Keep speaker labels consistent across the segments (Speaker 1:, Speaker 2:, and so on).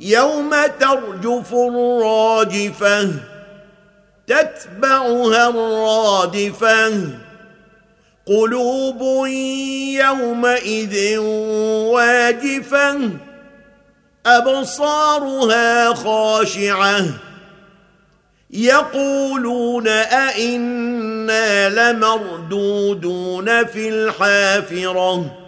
Speaker 1: يوم ترجف الراجفة تتبعها الرادفة. قلوب يومئذ واجفة أبصارها خاشعة. يقولون أئنا لمردودون في الحافرة.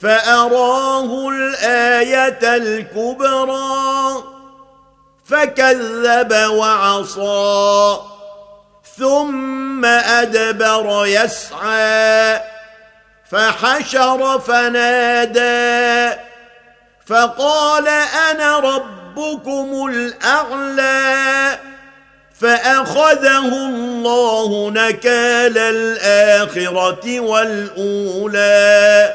Speaker 1: فأراه الآية الكبرى فكذب وعصى ثم أدبر يسعى فحشر فنادى فقال أنا ربكم الأعلى فأخذه الله نكال الآخرة والأولى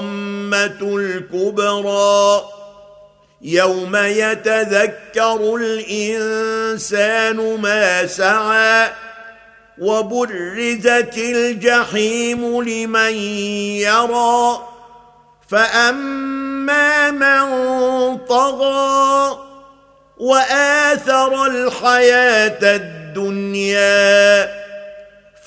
Speaker 1: الطامه الكبرى. يوم يتذكر الإنسان ما سعى وبرزت الجحيم لمن يرى. فأما من طغى وآثر الحياة الدنيا